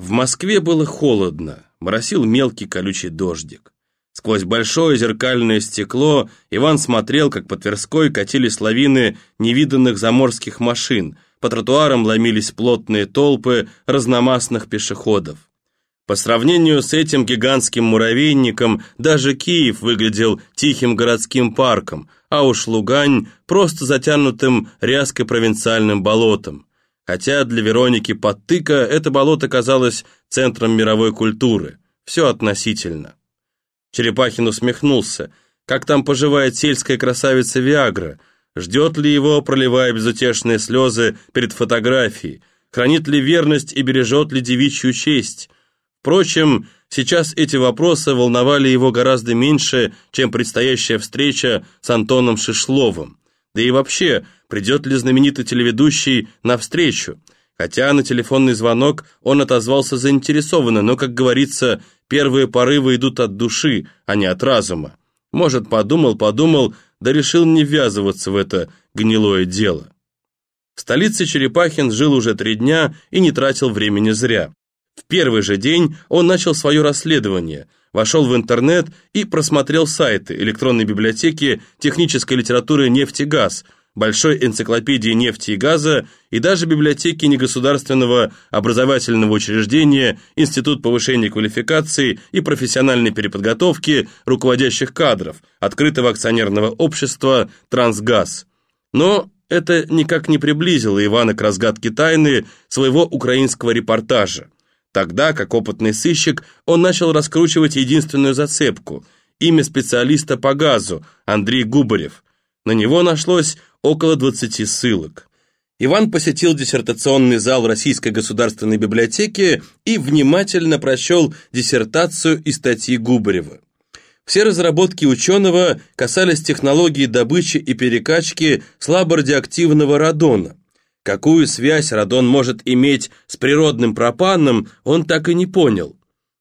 В Москве было холодно, моросил мелкий колючий дождик. Сквозь большое зеркальное стекло Иван смотрел, как по Тверской катились лавины невиданных заморских машин, по тротуарам ломились плотные толпы разномастных пешеходов. По сравнению с этим гигантским муравейником, даже Киев выглядел тихим городским парком, а уж Лугань просто затянутым ряской провинциальным болотом. Хотя для Вероники Подтыка это болото казалось центром мировой культуры. Все относительно. Черепахин усмехнулся. Как там поживает сельская красавица Виагра? Ждет ли его, проливая безутешные слезы перед фотографией? Хранит ли верность и бережет ли девичью честь? Впрочем, сейчас эти вопросы волновали его гораздо меньше, чем предстоящая встреча с Антоном Шишловым. Да и вообще, придет ли знаменитый телеведущий на встречу? Хотя на телефонный звонок он отозвался заинтересованно, но, как говорится, первые порывы идут от души, а не от разума. Может, подумал, подумал, да решил не ввязываться в это гнилое дело. В столице Черепахин жил уже три дня и не тратил времени зря. В первый же день он начал свое расследование, вошел в интернет и просмотрел сайты электронной библиотеки технической литературы «Нефтегаз», большой энциклопедии нефти и газа и даже библиотеки негосударственного образовательного учреждения Институт повышения квалификации и профессиональной переподготовки руководящих кадров открытого акционерного общества «Трансгаз». Но это никак не приблизило Ивана к разгадке тайны своего украинского репортажа. Тогда, как опытный сыщик, он начал раскручивать единственную зацепку – имя специалиста по газу Андрей Губарев. На него нашлось около 20 ссылок. Иван посетил диссертационный зал Российской государственной библиотеки и внимательно прочел диссертацию и статьи Губарева. Все разработки ученого касались технологии добычи и перекачки слаборадиоактивного радона. Какую связь радон может иметь с природным пропаном, он так и не понял.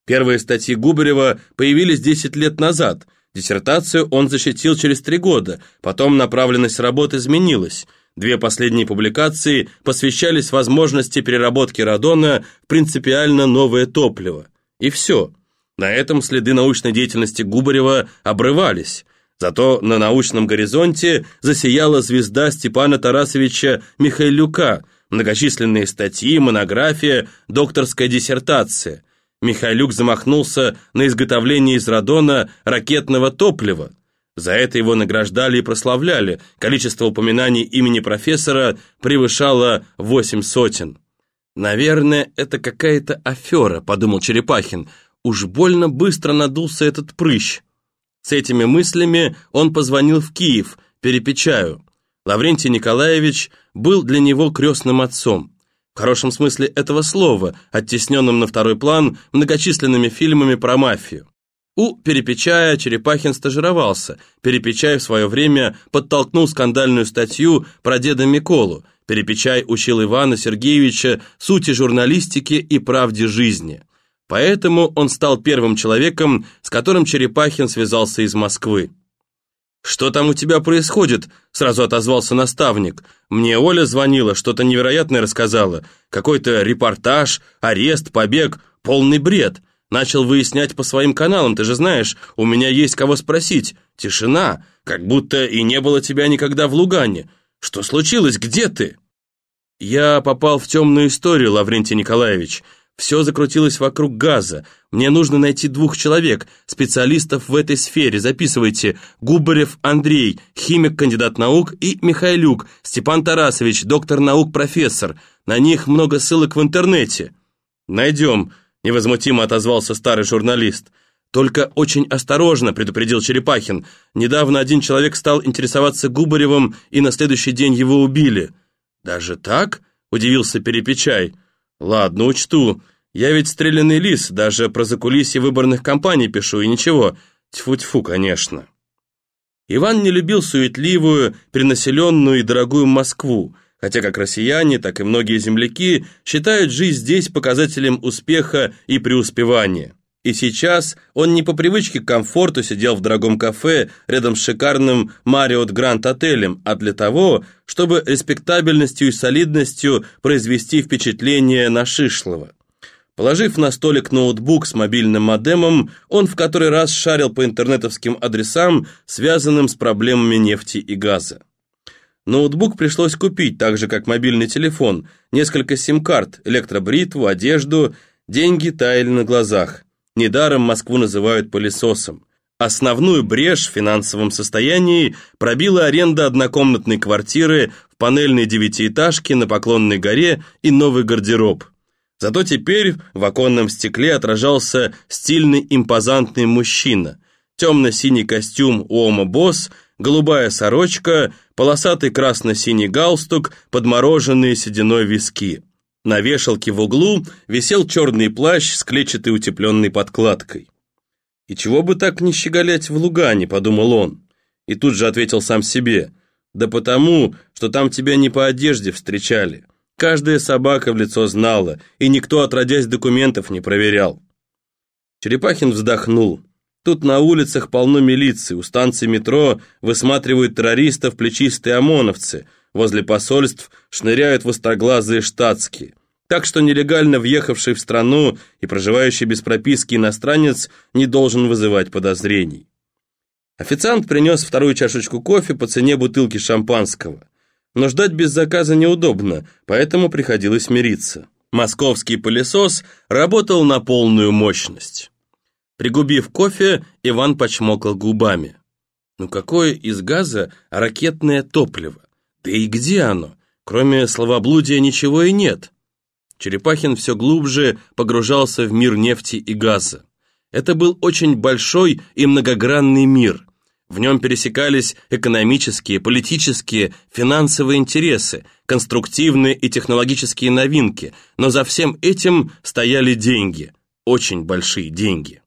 Первые статьи Губарева появились 10 лет назад. Диссертацию он защитил через три года, потом направленность работы изменилась. Две последние публикации посвящались возможности переработки радона в принципиально новое топливо. И все. На этом следы научной деятельности Губарева обрывались. Зато на научном горизонте засияла звезда Степана Тарасовича Михайлюка, многочисленные статьи, монография, докторская диссертация. Михайлюк замахнулся на изготовление из радона ракетного топлива. За это его награждали и прославляли, количество упоминаний имени профессора превышало восемь сотен. «Наверное, это какая-то афера», — подумал Черепахин. «Уж больно быстро надулся этот прыщ». С этими мыслями он позвонил в Киев, Перепечаю. Лаврентий Николаевич был для него крестным отцом. В хорошем смысле этого слова, оттесненным на второй план многочисленными фильмами про мафию. У Перепечая Черепахин стажировался. Перепечай в свое время подтолкнул скандальную статью про деда Миколу. Перепечай учил Ивана Сергеевича сути журналистики и правде жизни. Поэтому он стал первым человеком, с которым Черепахин связался из Москвы. «Что там у тебя происходит?» – сразу отозвался наставник. «Мне Оля звонила, что-то невероятное рассказала. Какой-то репортаж, арест, побег, полный бред. Начал выяснять по своим каналам, ты же знаешь, у меня есть кого спросить. Тишина, как будто и не было тебя никогда в Лугане. Что случилось, где ты?» «Я попал в темную историю, Лаврентий Николаевич. Все закрутилось вокруг газа. Мне нужно найти двух человек, специалистов в этой сфере. Записывайте. Губарев Андрей, химик, кандидат наук, и Михайлюк, Степан Тарасович, доктор наук, профессор. На них много ссылок в интернете. Найдем, невозмутимо отозвался старый журналист. Только очень осторожно, предупредил Черепахин. Недавно один человек стал интересоваться Губаревым, и на следующий день его убили. Даже так? Удивился Перепечай. «Ладно, учту. Я ведь стрелянный лис, даже про закулисье выборных кампаний пишу, и ничего. Тьфу-тьфу, конечно». Иван не любил суетливую, перенаселенную и дорогую Москву, хотя как россияне, так и многие земляки считают жизнь здесь показателем успеха и преуспевания. И сейчас он не по привычке к комфорту сидел в дорогом кафе рядом с шикарным Marriott Grand отелем, а для того, чтобы респектабельностью и солидностью произвести впечатление на Шишлова. Положив на столик ноутбук с мобильным модемом, он в который раз шарил по интернетовским адресам, связанным с проблемами нефти и газа. Ноутбук пришлось купить, так же как мобильный телефон, несколько сим-карт, электробритву, одежду, деньги таяли на глазах. Недаром Москву называют пылесосом. Основную брешь в финансовом состоянии пробила аренда однокомнатной квартиры в панельной девятиэтажке на Поклонной горе и новый гардероб. Зато теперь в оконном стекле отражался стильный импозантный мужчина. Темно-синий костюм Уома Босс, голубая сорочка, полосатый красно-синий галстук, подмороженные сединой виски. На вешалке в углу висел черный плащ с клетчатой утепленной подкладкой. «И чего бы так не щеголять в Лугане?» – подумал он. И тут же ответил сам себе. «Да потому, что там тебя не по одежде встречали. Каждая собака в лицо знала, и никто, отродясь, документов не проверял». Черепахин вздохнул. Тут на улицах полно милиции, у станции метро высматривают террористов плечистые ОМОНовцы, возле посольств шныряют востроглазые штатские. Так что нелегально въехавший в страну и проживающий без прописки иностранец не должен вызывать подозрений. Официант принес вторую чашечку кофе по цене бутылки шампанского. Но ждать без заказа неудобно, поэтому приходилось мириться. Московский пылесос работал на полную мощность. Пригубив кофе, Иван почмокал губами. Ну какое из газа ракетное топливо? Да и где оно? Кроме словоблудия ничего и нет. Черепахин все глубже погружался в мир нефти и газа. Это был очень большой и многогранный мир. В нем пересекались экономические, политические, финансовые интересы, конструктивные и технологические новинки, но за всем этим стояли деньги, очень большие деньги.